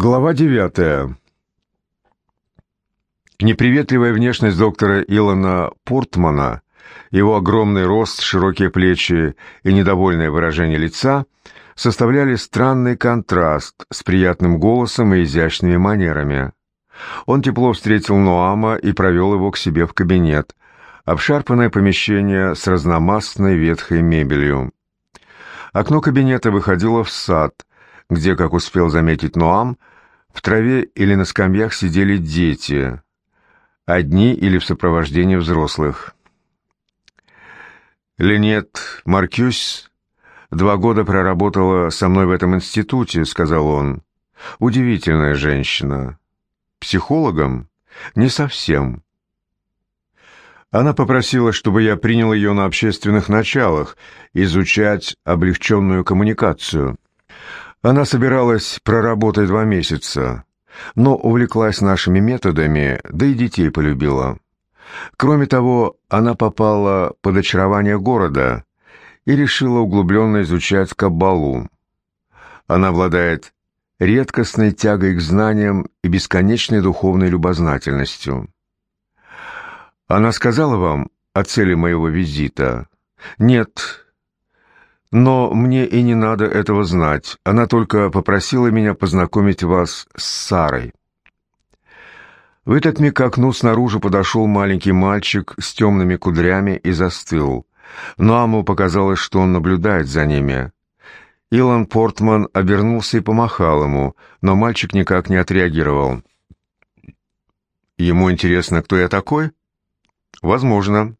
Глава девятая. Неприветливая внешность доктора Илона Портмана, его огромный рост, широкие плечи и недовольное выражение лица составляли странный контраст с приятным голосом и изящными манерами. Он тепло встретил Ноама и провел его к себе в кабинет, обшарпанное помещение с разномастной ветхой мебелью. Окно кабинета выходило в сад, где, как успел заметить Ноам, в траве или на скамьях сидели дети, одни или в сопровождении взрослых. Ленет Маркюс два года проработала со мной в этом институте, сказал он. Удивительная женщина. Психологом? Не совсем. Она попросила, чтобы я принял ее на общественных началах, изучать облегченную коммуникацию. Она собиралась проработать два месяца, но увлеклась нашими методами, да и детей полюбила. Кроме того, она попала под очарование города и решила углубленно изучать Каббалу. Она обладает редкостной тягой к знаниям и бесконечной духовной любознательностью. Она сказала вам о цели моего визита? Нет, но мне и не надо этого знать. Она только попросила меня познакомить вас с Сарой. В этот миг к окну снаружи подошел маленький мальчик с темными кудрями и застыл. Но Аму показалось, что он наблюдает за ними. Илон Портман обернулся и помахал ему, но мальчик никак не отреагировал. «Ему интересно, кто я такой?» «Возможно.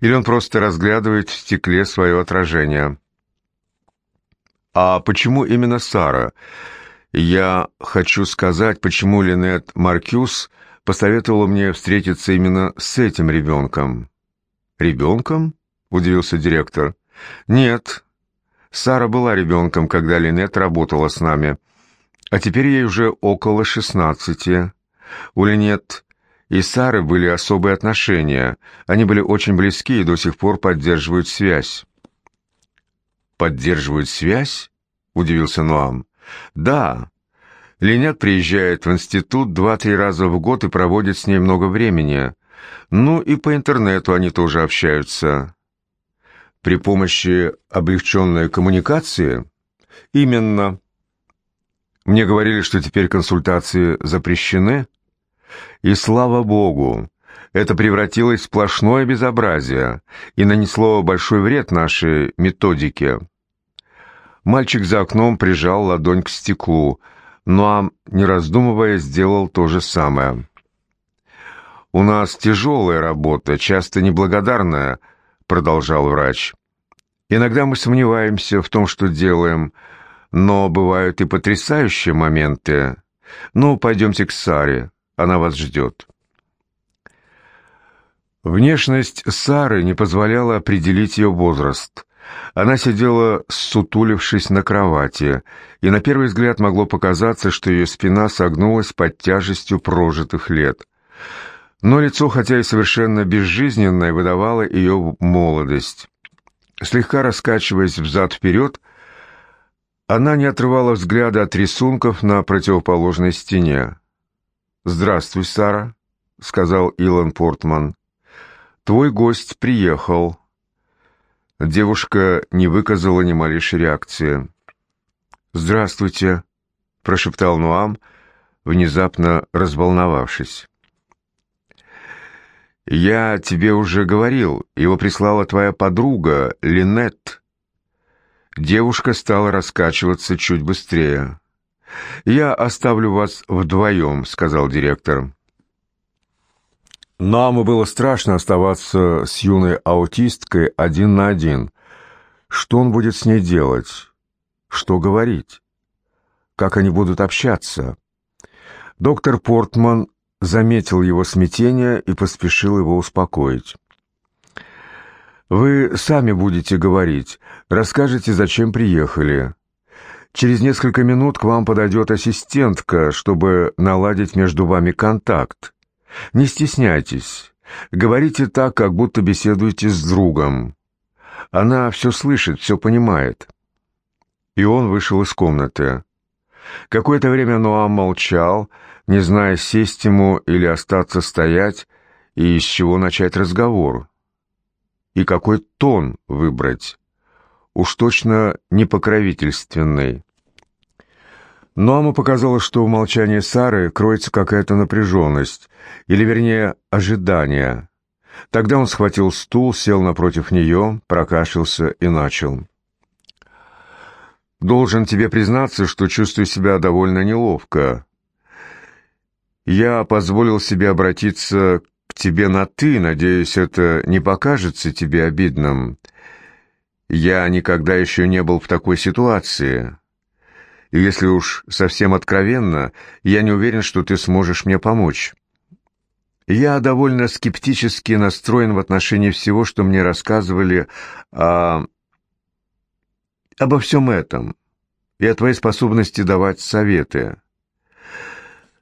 Или он просто разглядывает в стекле свое отражение». «А почему именно Сара?» «Я хочу сказать, почему Линет Маркюс посоветовала мне встретиться именно с этим ребенком». «Ребенком?» — удивился директор. «Нет. Сара была ребенком, когда Линет работала с нами. А теперь ей уже около шестнадцати. У Линет и Сары были особые отношения. Они были очень близки и до сих пор поддерживают связь поддерживают связь?» — удивился Ноам. «Да. Ленят приезжает в институт два-три раза в год и проводит с ней много времени. Ну и по интернету они тоже общаются». «При помощи облегченной коммуникации?» «Именно. Мне говорили, что теперь консультации запрещены?» «И слава богу!» Это превратилось в сплошное безобразие и нанесло большой вред нашей методике. Мальчик за окном прижал ладонь к стеклу, но, не раздумывая, сделал то же самое. «У нас тяжелая работа, часто неблагодарная», — продолжал врач. «Иногда мы сомневаемся в том, что делаем, но бывают и потрясающие моменты. Ну, пойдемте к Саре, она вас ждет». Внешность Сары не позволяла определить ее возраст. Она сидела, сутулившись на кровати, и на первый взгляд могло показаться, что ее спина согнулась под тяжестью прожитых лет. Но лицо, хотя и совершенно безжизненное, выдавало ее молодость. Слегка раскачиваясь взад-вперед, она не отрывала взгляда от рисунков на противоположной стене. «Здравствуй, Сара», — сказал Илон Портман. «Твой гость приехал». Девушка не выказала ни малейшей реакции. «Здравствуйте», — прошептал Нуам, внезапно разволновавшись. «Я тебе уже говорил, его прислала твоя подруга, Линет». Девушка стала раскачиваться чуть быстрее. «Я оставлю вас вдвоем», — сказал директор. Наму было страшно оставаться с юной аутисткой один на один. Что он будет с ней делать? Что говорить? Как они будут общаться? Доктор Портман заметил его смятение и поспешил его успокоить. «Вы сами будете говорить, расскажете, зачем приехали. Через несколько минут к вам подойдет ассистентка, чтобы наладить между вами контакт. Не стесняйтесь. Говорите так, как будто беседуете с другом. Она все слышит, все понимает. И он вышел из комнаты. Какое-то время Ноам молчал, не зная, сесть ему или остаться стоять, и из чего начать разговор. И какой тон выбрать. Уж точно не покровительственный. Ноаму показалось, что в молчании Сары кроется какая-то напряженность, или, вернее, ожидание. Тогда он схватил стул, сел напротив нее, прокашлялся и начал. «Должен тебе признаться, что чувствую себя довольно неловко. Я позволил себе обратиться к тебе на «ты», надеюсь, это не покажется тебе обидным. Я никогда еще не был в такой ситуации». И если уж совсем откровенно, я не уверен, что ты сможешь мне помочь. Я довольно скептически настроен в отношении всего, что мне рассказывали о... обо всем этом и о твоей способности давать советы.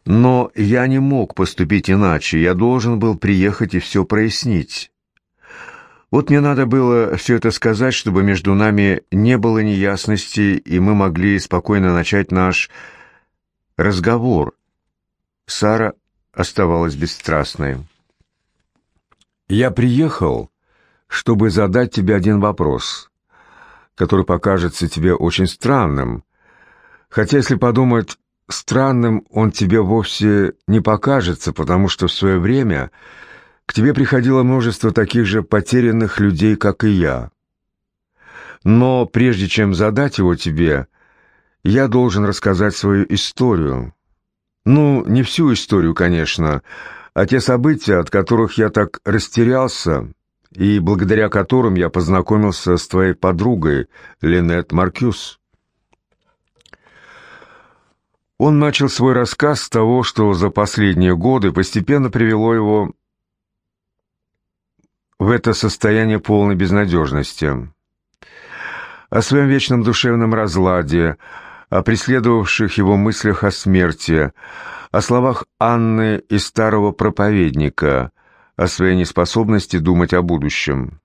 Но я не мог поступить иначе, я должен был приехать и все прояснить. Вот мне надо было все это сказать, чтобы между нами не было неясности, и мы могли спокойно начать наш разговор. Сара оставалась бесстрастной. «Я приехал, чтобы задать тебе один вопрос, который покажется тебе очень странным, хотя, если подумать, странным он тебе вовсе не покажется, потому что в свое время к тебе приходило множество таких же потерянных людей, как и я. Но прежде чем задать его тебе, я должен рассказать свою историю, ну, не всю историю, конечно, а те события, от которых я так растерялся, и благодаря которым я познакомился с твоей подругой, Линет Маркюс. Он начал свой рассказ с того, что за последние годы постепенно привело его в это состояние полной безнадежности. О своем вечном душевном разладе, о преследовавших его мыслях о смерти, о словах Анны и старого проповедника, о своей неспособности думать о будущем.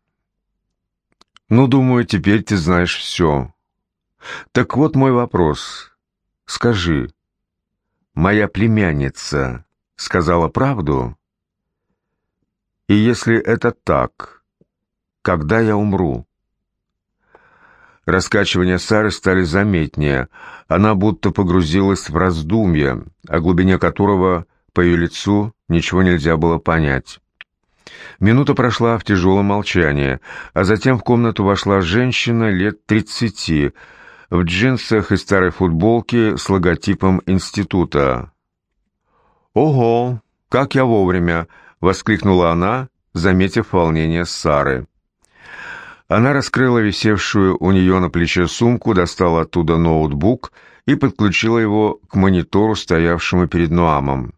«Ну, думаю, теперь ты знаешь все. Так вот мой вопрос. Скажи, моя племянница сказала правду? И если это так, когда я умру?» Раскачивания Сары стали заметнее. Она будто погрузилась в раздумье, о глубине которого по ее лицу ничего нельзя было понять. Минута прошла в тяжелом молчании, а затем в комнату вошла женщина лет тридцати, в джинсах и старой футболке с логотипом института. «Ого, как я вовремя!» — воскликнула она, заметив волнение Сары. Она раскрыла висевшую у нее на плече сумку, достала оттуда ноутбук и подключила его к монитору, стоявшему перед Нуамом.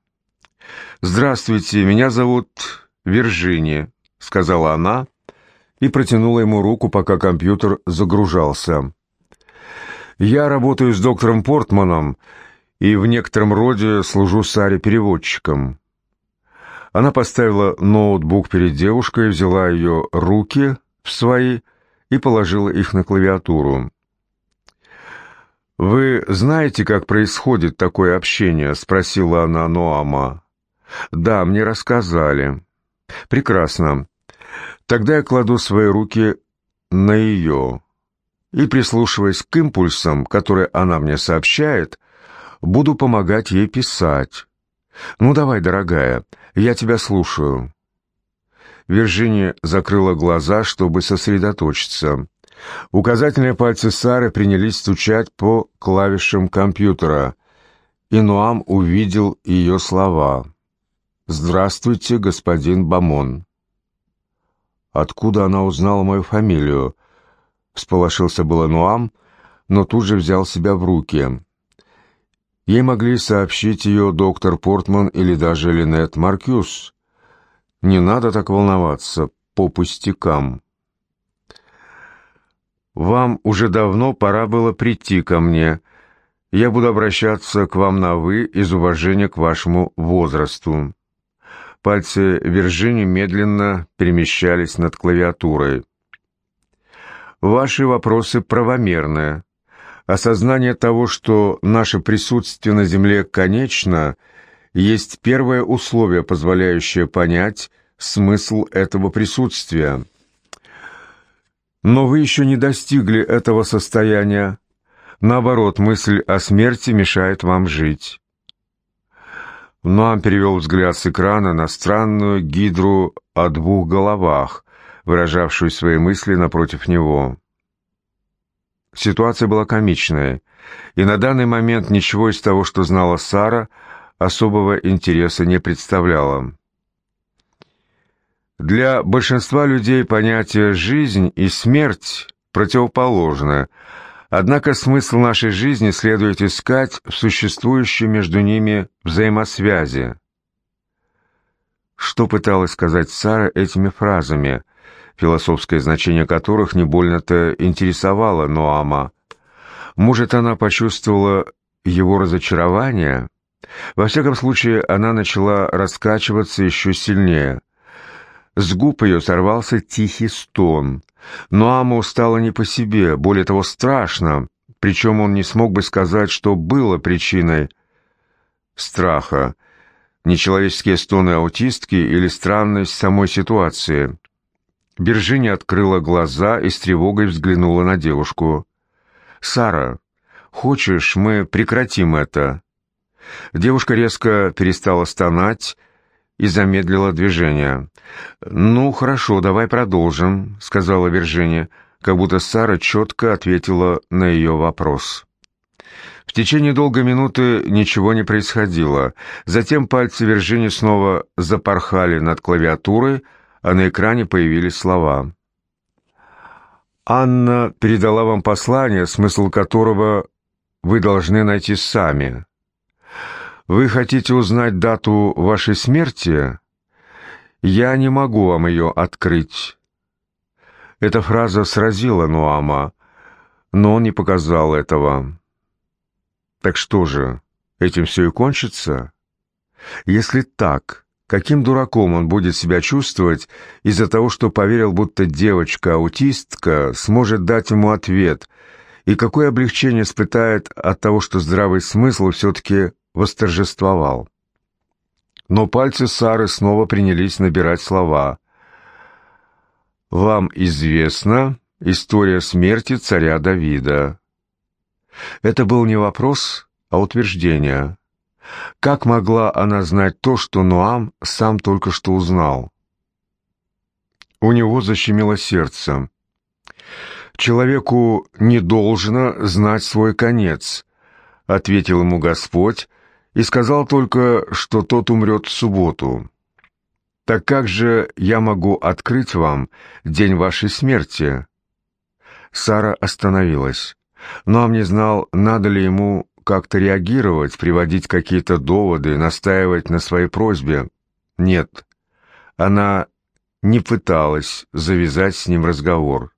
«Здравствуйте, меня зовут Виржини», — сказала она и протянула ему руку, пока компьютер загружался. «Я работаю с доктором Портманом и в некотором роде служу Саре переводчиком». Она поставила ноутбук перед девушкой, взяла ее руки в свои и положила их на клавиатуру. «Вы знаете, как происходит такое общение?» — спросила она Ноама. «Да, мне рассказали». «Прекрасно. Тогда я кладу свои руки на ее и, прислушиваясь к импульсам, которые она мне сообщает, буду помогать ей писать. Ну давай, дорогая, я тебя слушаю». Виржиния закрыла глаза, чтобы сосредоточиться. Указательные пальцы Сары принялись стучать по клавишам компьютера, и Нуам увидел ее слова. «Здравствуйте, господин Бамон». «Откуда она узнала мою фамилию?» Всполошился было Нуам, но тут же взял себя в руки. Ей могли сообщить ее доктор Портман или даже Линет Маркюс. Не надо так волноваться по пустякам. Вам уже давно пора было прийти ко мне. Я буду обращаться к вам на «вы» из уважения к вашему возрасту. Пальцы Виржини медленно перемещались над клавиатурой. Ваши вопросы правомерные. Осознание того, что наше присутствие на Земле конечно, есть первое условие, позволяющее понять смысл этого присутствия. Но вы еще не достигли этого состояния. Наоборот, мысль о смерти мешает вам жить. Ноам перевел взгляд с экрана на странную гидру о двух головах, выражавшую свои мысли напротив него. Ситуация была комичная, и на данный момент ничего из того, что знала Сара, особого интереса не представляло. Для большинства людей понятие «жизнь» и «смерть» противоположны, однако смысл нашей жизни следует искать в существующей между ними взаимосвязи. Что пыталась сказать Сара этими фразами – философское значение которых не больно-то интересовало Ноама. Может, она почувствовала его разочарование? Во всяком случае, она начала раскачиваться еще сильнее. С губ ее сорвался тихий стон. Ноаму стало не по себе, более того, страшно, причем он не смог бы сказать, что было причиной страха, нечеловеческие стоны аутистки или странность самой ситуации. Бержини открыла глаза и с тревогой взглянула на девушку. «Сара, хочешь, мы прекратим это?» Девушка резко перестала стонать и замедлила движение. «Ну, хорошо, давай продолжим», — сказала Виржиния, как будто Сара четко ответила на ее вопрос. В течение долгой минуты ничего не происходило. Затем пальцы Виржини снова запорхали над клавиатурой, а на экране появились слова. «Анна передала вам послание, смысл которого вы должны найти сами. Вы хотите узнать дату вашей смерти? Я не могу вам ее открыть». Эта фраза сразила Нуама, но он не показал этого. Так что же, этим все и кончится? Если так, Каким дураком он будет себя чувствовать из-за того, что поверил, будто девочка-аутистка сможет дать ему ответ, и какое облегчение испытает от того, что здравый смысл все-таки восторжествовал. Но пальцы Сары снова принялись набирать слова. «Вам известна история смерти царя Давида». Это был не вопрос, а утверждение. Как могла она знать то, что Нуам сам только что узнал? У него защемило сердце. «Человеку не должно знать свой конец», — ответил ему Господь и сказал только, что тот умрет в субботу. «Так как же я могу открыть вам день вашей смерти?» Сара остановилась. Ноам не знал, надо ли ему как-то реагировать, приводить какие-то доводы, настаивать на своей просьбе. Нет, она не пыталась завязать с ним разговор.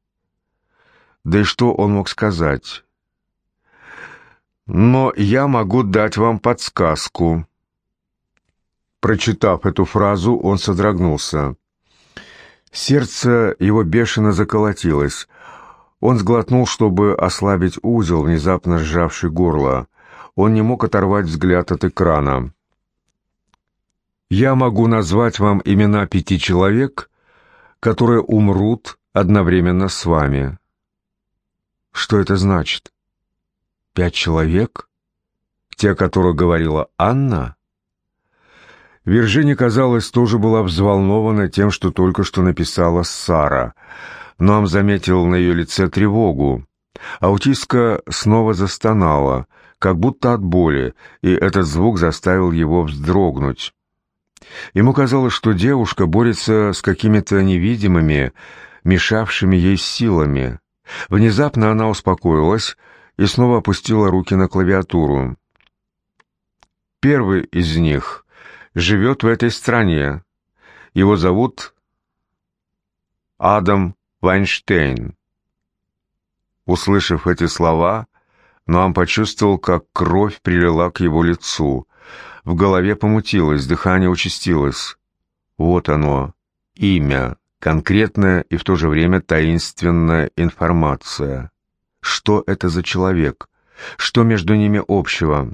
Да и что он мог сказать? «Но я могу дать вам подсказку». Прочитав эту фразу, он содрогнулся. Сердце его бешено заколотилось. Он сглотнул, чтобы ослабить узел, внезапно сжавший горло. Он не мог оторвать взгляд от экрана. «Я могу назвать вам имена пяти человек, которые умрут одновременно с вами». «Что это значит? Пять человек? Те, о которых говорила Анна?» Виржини, казалось, тоже была взволнована тем, что только что написала Сара, но он заметил на ее лице тревогу. Аутистка снова застонала — как будто от боли, и этот звук заставил его вздрогнуть. Ему казалось, что девушка борется с какими-то невидимыми, мешавшими ей силами. Внезапно она успокоилась и снова опустила руки на клавиатуру. Первый из них живет в этой стране. Его зовут Адам Вайнштейн. Услышав эти слова, но он почувствовал, как кровь прилила к его лицу. В голове помутилось, дыхание участилось. Вот оно, имя, конкретная и в то же время таинственная информация. Что это за человек? Что между ними общего?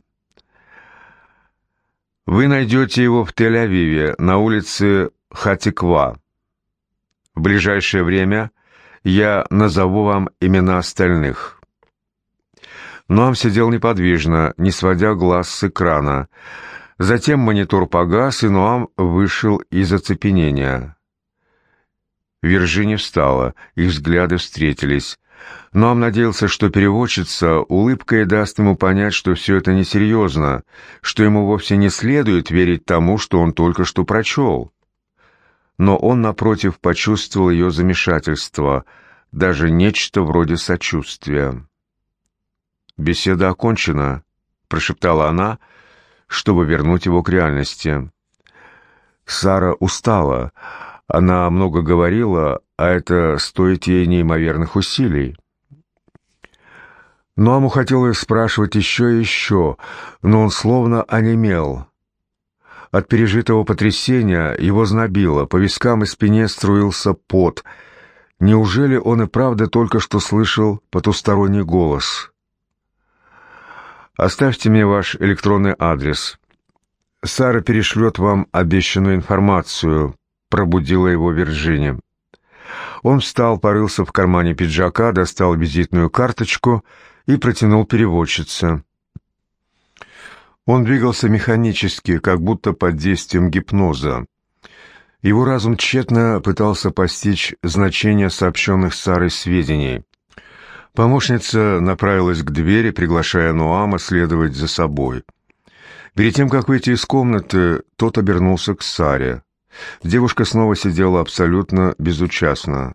Вы найдете его в Тель-Авиве, на улице Хатиква. В ближайшее время я назову вам имена остальных. Ноам сидел неподвижно, не сводя глаз с экрана. Затем монитор погас, и Ноам вышел из оцепенения. Виржини встала, их взгляды встретились. Ноам надеялся, что переводчица улыбкой даст ему понять, что все это несерьезно, что ему вовсе не следует верить тому, что он только что прочел но он, напротив, почувствовал ее замешательство, даже нечто вроде сочувствия. «Беседа окончена», — прошептала она, чтобы вернуть его к реальности. Сара устала, она много говорила, а это стоит ей неимоверных усилий. Но Аму хотелось спрашивать еще и еще, но он словно онемел — от пережитого потрясения его знобило, по вискам и спине струился пот. Неужели он и правда только что слышал потусторонний голос? «Оставьте мне ваш электронный адрес. Сара перешлет вам обещанную информацию», — пробудила его Вирджиния. Он встал, порылся в кармане пиджака, достал визитную карточку и протянул переводчице. Он двигался механически, как будто под действием гипноза. Его разум тщетно пытался постичь значение сообщенных Сарой сведений. Помощница направилась к двери, приглашая Нуама следовать за собой. Перед тем, как выйти из комнаты, тот обернулся к Саре. Девушка снова сидела абсолютно безучастно.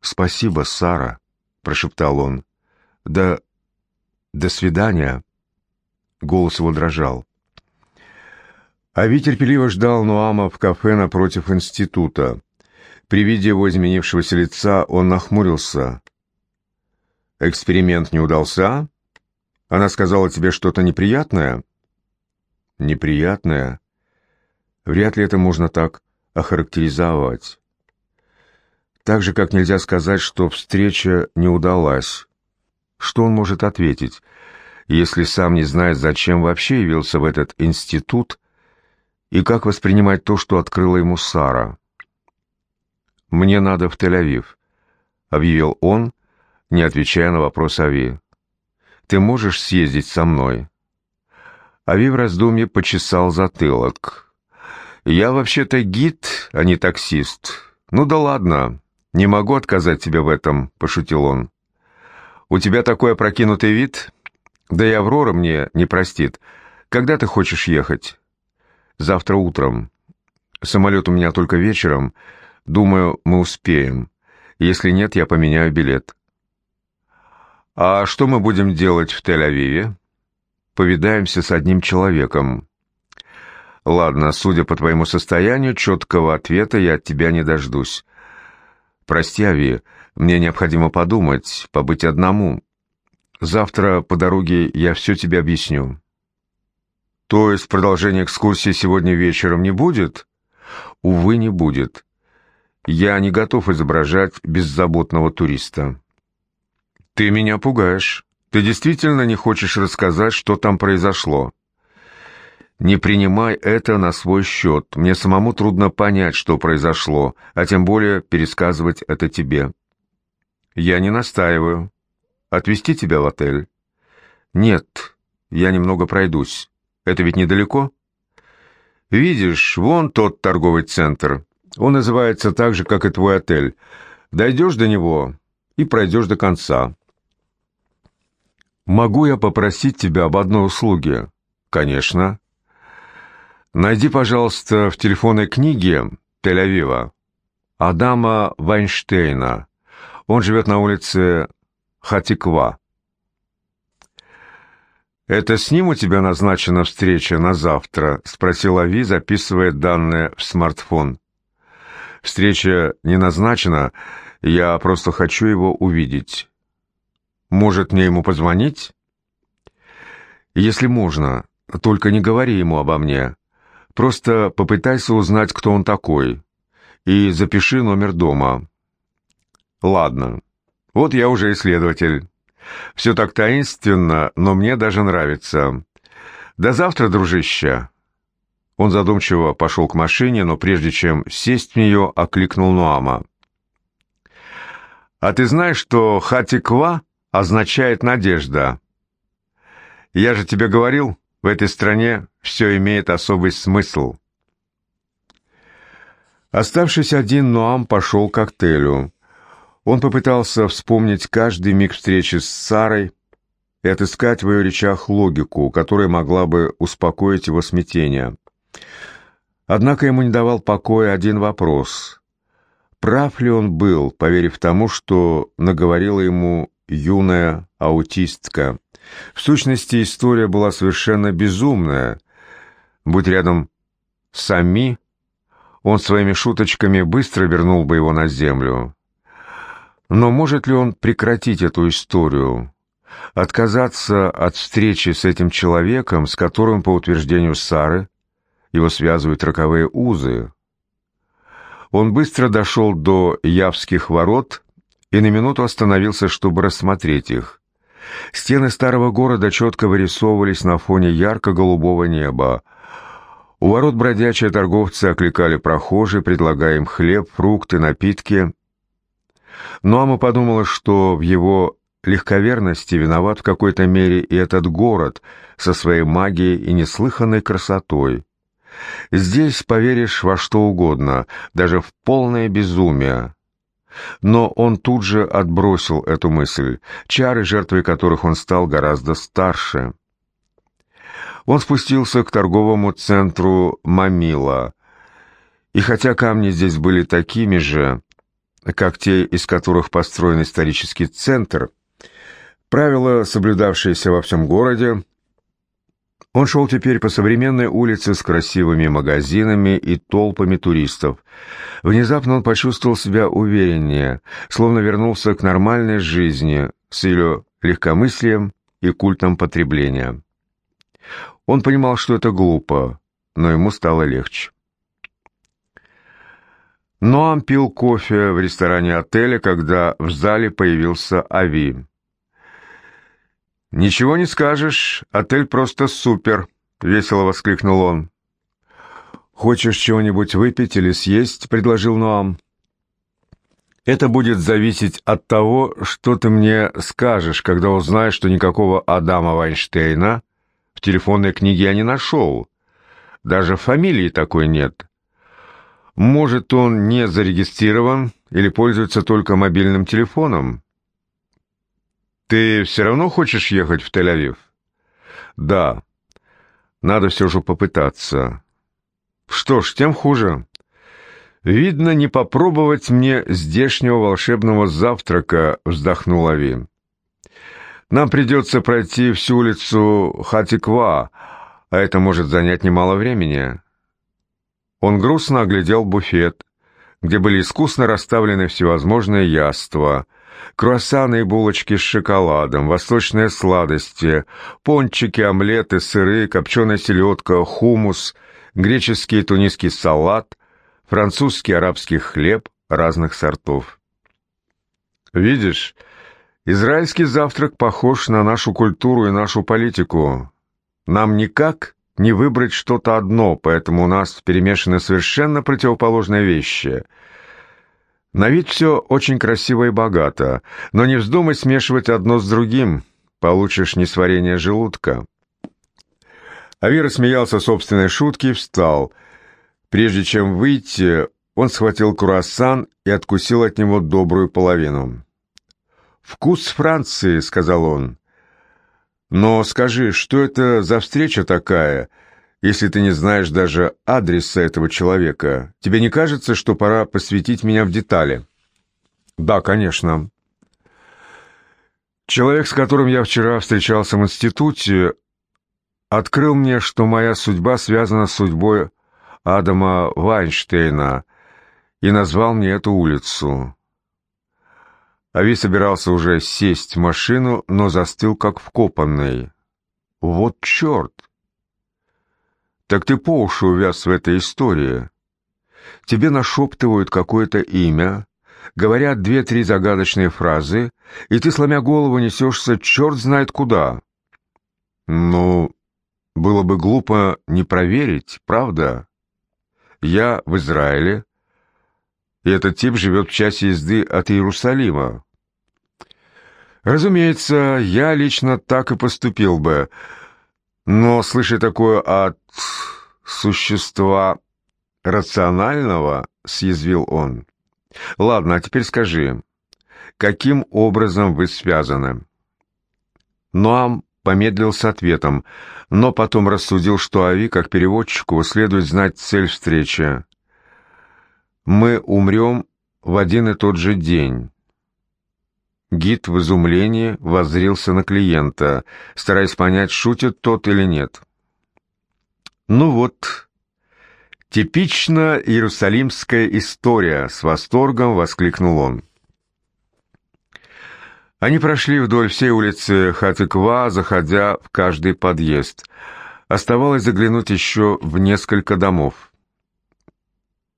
«Спасибо, Сара», — прошептал он. «Да... до свидания». Голос его дрожал. Ави терпеливо ждал Нуама в кафе напротив института. При виде его изменившегося лица он нахмурился. «Эксперимент не удался? Она сказала тебе что-то неприятное?» «Неприятное? Вряд ли это можно так охарактеризовать. Так же, как нельзя сказать, что встреча не удалась. Что он может ответить?» если сам не знает, зачем вообще явился в этот институт и как воспринимать то, что открыла ему Сара. «Мне надо в Тель-Авив», — объявил он, не отвечая на вопрос Ави. «Ты можешь съездить со мной?» Ави в раздумье почесал затылок. «Я вообще-то гид, а не таксист. Ну да ладно, не могу отказать тебе в этом», — пошутил он. «У тебя такой опрокинутый вид, да и Аврора мне не простит. Когда ты хочешь ехать? Завтра утром. Самолет у меня только вечером. Думаю, мы успеем. Если нет, я поменяю билет. А что мы будем делать в Тель-Авиве? Повидаемся с одним человеком. Ладно, судя по твоему состоянию, четкого ответа я от тебя не дождусь. Прости, Ави, мне необходимо подумать, побыть одному. Завтра по дороге я все тебе объясню». «То есть продолжение экскурсии сегодня вечером не будет?» «Увы, не будет. Я не готов изображать беззаботного туриста». «Ты меня пугаешь. Ты действительно не хочешь рассказать, что там произошло?» «Не принимай это на свой счет. Мне самому трудно понять, что произошло, а тем более пересказывать это тебе». «Я не настаиваю. Отвезти тебя в отель? Нет, я немного пройдусь. Это ведь недалеко? Видишь, вон тот торговый центр. Он называется так же, как и твой отель. Дойдешь до него и пройдешь до конца. Могу я попросить тебя об одной услуге? Конечно. Найди, пожалуйста, в телефонной книге Тель-Авива Адама Вайнштейна. Он живет на улице Хатиква. «Это с ним у тебя назначена встреча на завтра?» — спросила Ви, записывая данные в смартфон. «Встреча не назначена, я просто хочу его увидеть. Может, мне ему позвонить?» «Если можно, только не говори ему обо мне. Просто попытайся узнать, кто он такой, и запиши номер дома». «Ладно». Вот я уже исследователь. Все так таинственно, но мне даже нравится. До завтра, дружище!» Он задумчиво пошел к машине, но прежде чем сесть в нее, окликнул Нуама. «А ты знаешь, что «хатиква» означает «надежда»?» «Я же тебе говорил, в этой стране все имеет особый смысл». Оставшись один, Нуам пошел к отелю. Он попытался вспомнить каждый миг встречи с Сарой и отыскать в ее речах логику, которая могла бы успокоить его смятение. Однако ему не давал покоя один вопрос. Прав ли он был, поверив тому, что наговорила ему юная аутистка? В сущности, история была совершенно безумная. Будь рядом Сами, он своими шуточками быстро вернул бы его на землю. Но может ли он прекратить эту историю? Отказаться от встречи с этим человеком, с которым, по утверждению Сары, его связывают роковые узы? Он быстро дошел до Явских ворот и на минуту остановился, чтобы рассмотреть их. Стены старого города четко вырисовывались на фоне ярко-голубого неба, у ворот бродячие торговцы окликали прохожие, предлагая им хлеб, фрукты, напитки. Но Ама подумала, что в его легковерности виноват в какой-то мере и этот город со своей магией и неслыханной красотой. Здесь поверишь во что угодно, даже в полное безумие. Но он тут же отбросил эту мысль, чары, жертвой которых он стал гораздо старше. Он спустился к торговому центру Мамила, и хотя камни здесь были такими же, как те, из которых построен исторический центр, правила, соблюдавшиеся во всем городе, он шел теперь по современной улице с красивыми магазинами и толпами туристов. Внезапно он почувствовал себя увереннее, словно вернулся к нормальной жизни с ее легкомыслием и культом потребления. Он понимал, что это глупо, но ему стало легче. Ноам пил кофе в ресторане отеля, когда в зале появился Ави. «Ничего не скажешь, отель просто супер», — весело воскликнул он. «Хочешь чего-нибудь выпить или съесть?» — предложил Ноам. «Это будет зависеть от того, что ты мне скажешь, когда узнаешь, что никакого Адама Вайнштейна в телефонной книге я не нашел. Даже фамилии такой нет. Может, он не зарегистрирован или пользуется только мобильным телефоном? Ты все равно хочешь ехать в Тель-Авив? Да. Надо все же попытаться. Что ж, тем хуже. Видно, не попробовать мне здешнего волшебного завтрака, вздохнул Ави. Нам придется пройти всю улицу Хатиква, а это может занять немало времени». Он грустно оглядел буфет, где были искусно расставлены всевозможные яства, круассаны и булочки с шоколадом, восточные сладости, пончики, омлеты, сыры, копченая селедка, хумус, греческий и тунисский салат, французский и арабский хлеб разных сортов. «Видишь, Израильский завтрак похож на нашу культуру и нашу политику. Нам никак не выбрать что-то одно, поэтому у нас перемешаны совершенно противоположные вещи. На вид все очень красиво и богато, но не вздумай смешивать одно с другим, получишь несварение желудка. Авира смеялся собственной шутке и встал. Прежде чем выйти, он схватил круассан и откусил от него добрую половину. «Вкус Франции», — сказал он. «Но скажи, что это за встреча такая, если ты не знаешь даже адреса этого человека? Тебе не кажется, что пора посвятить меня в детали?» «Да, конечно». Человек, с которым я вчера встречался в институте, открыл мне, что моя судьба связана с судьбой Адама Вайнштейна и назвал мне эту улицу. Ави собирался уже сесть в машину, но застыл как вкопанный. «Вот черт!» «Так ты по уши увяз в этой истории. Тебе нашептывают какое-то имя, говорят две-три загадочные фразы, и ты, сломя голову, несешься черт знает куда. Ну, было бы глупо не проверить, правда? Я в Израиле, и этот тип живет в часе езды от Иерусалима. Разумеется, я лично так и поступил бы, но, слыша такое от существа рационального, съязвил он. Ладно, а теперь скажи, каким образом вы связаны? Ноам помедлил с ответом, но потом рассудил, что Ави, как переводчику, следует знать цель встречи. «Мы умрем в один и тот же день». Гид в изумлении воззрился на клиента, стараясь понять, шутит тот или нет. «Ну вот, типично иерусалимская история», — с восторгом воскликнул он. Они прошли вдоль всей улицы Хатыква, заходя в каждый подъезд. Оставалось заглянуть еще в несколько домов.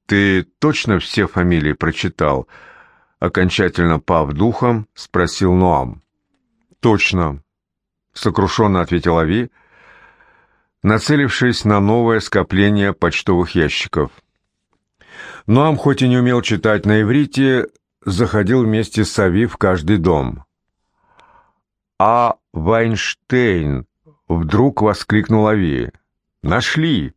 «Ты точно все фамилии прочитал?» Окончательно пав духом, спросил Ноам. «Точно», — сокрушенно ответил Ави, нацелившись на новое скопление почтовых ящиков. Ноам, хоть и не умел читать на иврите, заходил вместе с Ави в каждый дом. «А Вайнштейн!» — вдруг воскликнул Ави. «Нашли!»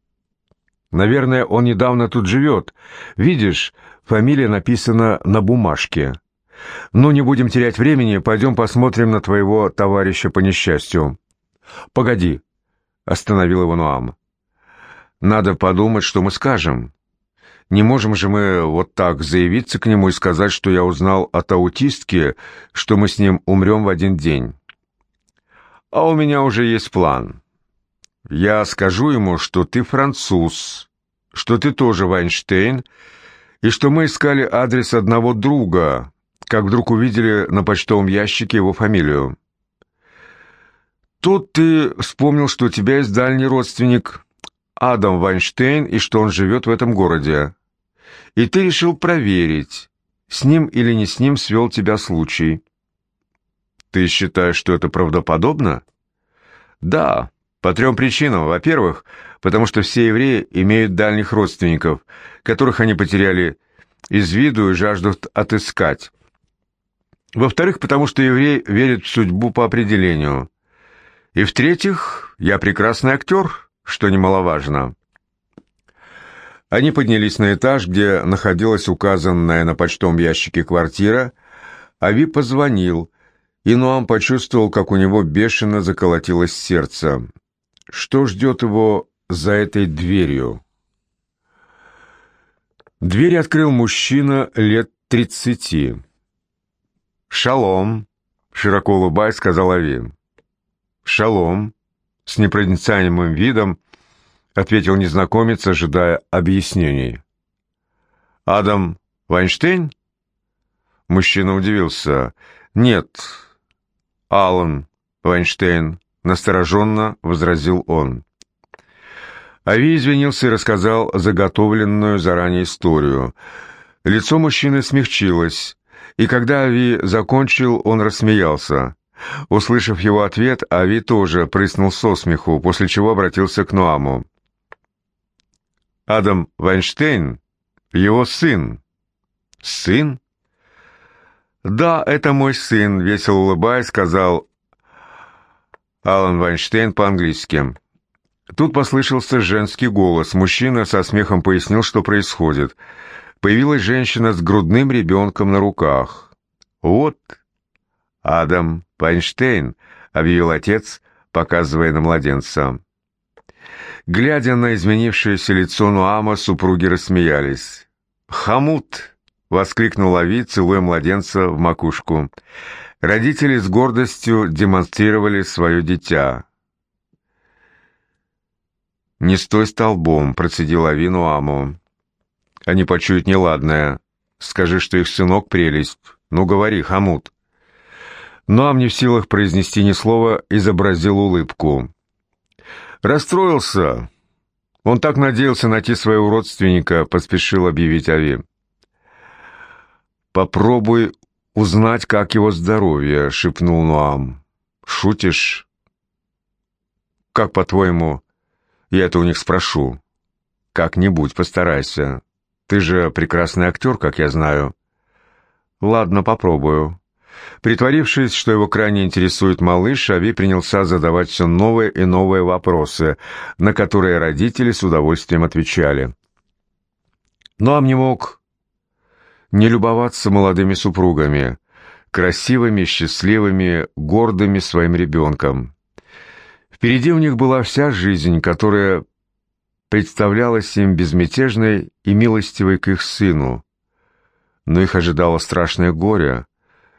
«Наверное, он недавно тут живет. Видишь, Фамилия написана на бумажке. Ну, не будем терять времени, пойдем посмотрим на твоего товарища по несчастью. Погоди, остановил его Нуам. Надо подумать, что мы скажем. Не можем же мы вот так заявиться к нему и сказать, что я узнал от аутистки, что мы с ним умрем в один день. А у меня уже есть план. Я скажу ему, что ты француз, что ты тоже Вайнштейн, и что мы искали адрес одного друга, как вдруг увидели на почтовом ящике его фамилию. Тут ты вспомнил, что у тебя есть дальний родственник Адам Вайнштейн и что он живет в этом городе. И ты решил проверить, с ним или не с ним свел тебя случай. Ты считаешь, что это правдоподобно? Да, по трем причинам. Во-первых, потому что все евреи имеют дальних родственников, которых они потеряли из виду и жаждут отыскать. Во-вторых, потому что еврей верит в судьбу по определению. И в-третьих, я прекрасный актер, что немаловажно. Они поднялись на этаж, где находилась указанная на почтовом ящике квартира, Ави позвонил, и Нуам почувствовал, как у него бешено заколотилось сердце. Что ждет его за этой дверью? Дверь открыл мужчина лет тридцати. «Шалом!» — широко улыбаясь, сказал Ави. «Шалом!» — с непроницаемым видом ответил незнакомец, ожидая объяснений. «Адам Вайнштейн?» Мужчина удивился. «Нет, Алан Вайнштейн», — настороженно возразил он. Ави извинился и рассказал заготовленную заранее историю. Лицо мужчины смягчилось, и когда Ави закончил, он рассмеялся. Услышав его ответ, Ави тоже прыснул со смеху, после чего обратился к Нуаму. «Адам Вайнштейн — его сын». «Сын?» «Да, это мой сын», — весело улыбаясь, сказал Алан Вайнштейн по-английски. Тут послышался женский голос. Мужчина со смехом пояснил, что происходит. Появилась женщина с грудным ребенком на руках. «Вот, Адам Пайнштейн», — объявил отец, показывая на младенца. Глядя на изменившееся лицо Нуама, супруги рассмеялись. «Хамут!» — воскликнул Ави, целуя младенца в макушку. Родители с гордостью демонстрировали свое дитя. «Не стой столбом», — процедил Авину Аму. «Они почуют неладное. Скажи, что их сынок прелесть. Ну, говори, Хамут». Но Ам не в силах произнести ни слова, изобразил улыбку. «Расстроился. Он так надеялся найти своего родственника», — поспешил объявить Ави. «Попробуй узнать, как его здоровье», — шепнул Нуам. «Шутишь?» «Как, по-твоему, я это у них спрошу?» «Как-нибудь постарайся. Ты же прекрасный актер, как я знаю». «Ладно, попробую». Притворившись, что его крайне интересует малыш, Ави принялся задавать все новые и новые вопросы, на которые родители с удовольствием отвечали. Но не мог не любоваться молодыми супругами, красивыми, счастливыми, гордыми своим ребенком. Впереди у них была вся жизнь, которая представлялась им безмятежной и милостивой к их сыну. Но их ожидало страшное горе,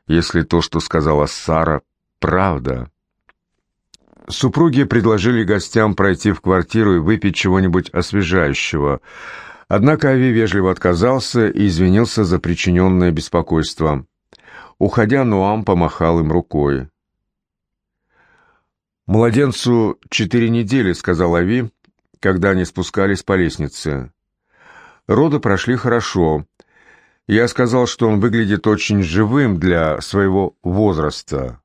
если то, что сказала Сара, правда. Супруги предложили гостям пройти в квартиру и выпить чего-нибудь освежающего, однако Ави вежливо отказался и извинился за причиненное беспокойство. Уходя, Нуам помахал им рукой. «Младенцу четыре недели», — сказал Ави, когда они спускались по лестнице. Роды прошли хорошо. Я сказал, что он выглядит очень живым для своего возраста.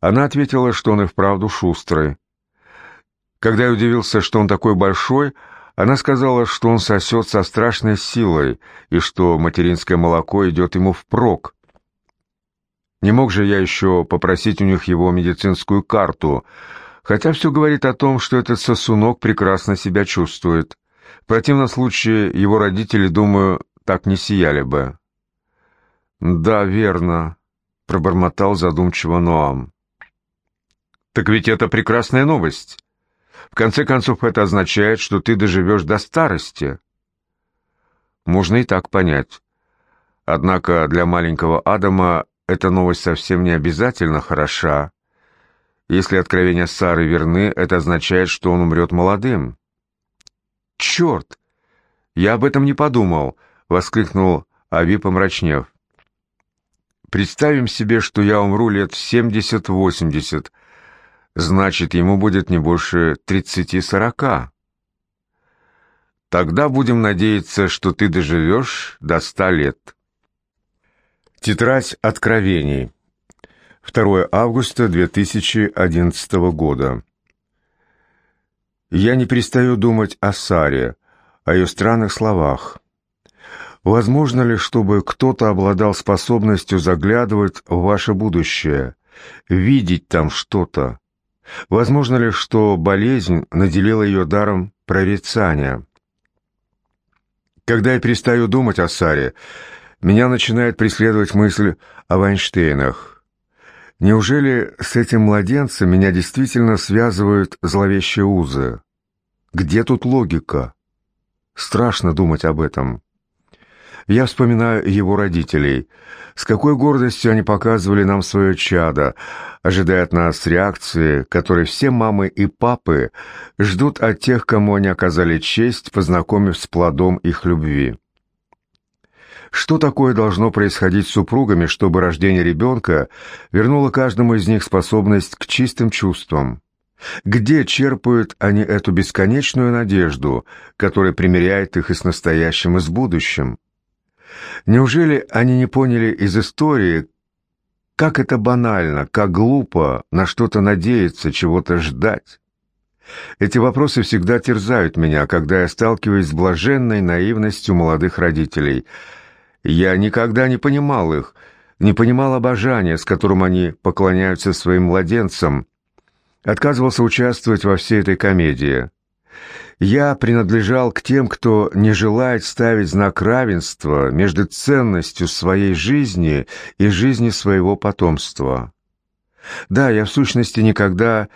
Она ответила, что он и вправду шустрый. Когда я удивился, что он такой большой, она сказала, что он сосет со страшной силой и что материнское молоко идет ему впрок. Не мог же я еще попросить у них его медицинскую карту, хотя все говорит о том, что этот сосунок прекрасно себя чувствует. В противном случае его родители, думаю, так не сияли бы. «Да, верно», — пробормотал задумчиво Ноам. «Так ведь это прекрасная новость. В конце концов, это означает, что ты доживешь до старости». Можно и так понять. Однако для маленького Адама эта новость совсем не обязательно хороша. Если откровения Сары верны, это означает, что он умрет молодым. «Черт! Я об этом не подумал!» — воскликнул Ави, помрачнев. «Представим себе, что я умру лет в семьдесят-восемьдесят. Значит, ему будет не больше тридцати-сорока. Тогда будем надеяться, что ты доживешь до ста лет». Тетрадь откровений. 2 августа 2011 года. Я не перестаю думать о Саре, о ее странных словах. Возможно ли, чтобы кто-то обладал способностью заглядывать в ваше будущее, видеть там что-то? Возможно ли, что болезнь наделила ее даром прорицания? Когда я перестаю думать о Саре, меня начинает преследовать мысль о Вайнштейнах. Неужели с этим младенцем меня действительно связывают зловещие узы? Где тут логика? Страшно думать об этом. Я вспоминаю его родителей. С какой гордостью они показывали нам свое чадо, ожидая от нас реакции, которой все мамы и папы ждут от тех, кому они оказали честь, познакомив с плодом их любви. Что такое должно происходить с супругами, чтобы рождение ребенка вернуло каждому из них способность к чистым чувствам? Где черпают они эту бесконечную надежду, которая примиряет их и с настоящим, и с будущим? Неужели они не поняли из истории, как это банально, как глупо на что-то надеяться, чего-то ждать? Эти вопросы всегда терзают меня, когда я сталкиваюсь с блаженной наивностью молодых родителей – я никогда не понимал их, не понимал обожания, с которым они поклоняются своим младенцам, отказывался участвовать во всей этой комедии. Я принадлежал к тем, кто не желает ставить знак равенства между ценностью своей жизни и жизни своего потомства. Да, я в сущности никогда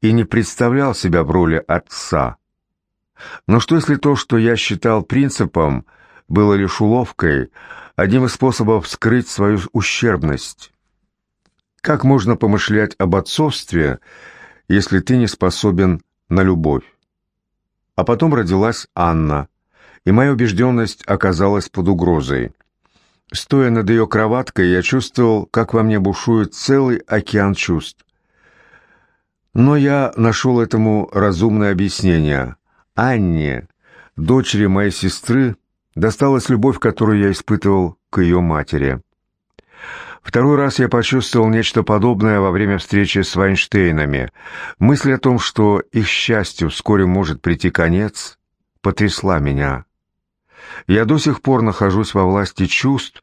и не представлял себя в роли отца. Но что если то, что я считал принципом – было лишь уловкой, одним из способов скрыть свою ущербность. Как можно помышлять об отцовстве, если ты не способен на любовь? А потом родилась Анна, и моя убежденность оказалась под угрозой. Стоя над ее кроваткой, я чувствовал, как во мне бушует целый океан чувств. Но я нашел этому разумное объяснение. Анне, дочери моей сестры, досталась любовь, которую я испытывал к ее матери. Второй раз я почувствовал нечто подобное во время встречи с Вайнштейнами. Мысль о том, что их счастью вскоре может прийти конец, потрясла меня. Я до сих пор нахожусь во власти чувств,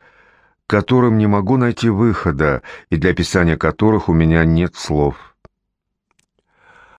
которым не могу найти выхода и для описания которых у меня нет слов.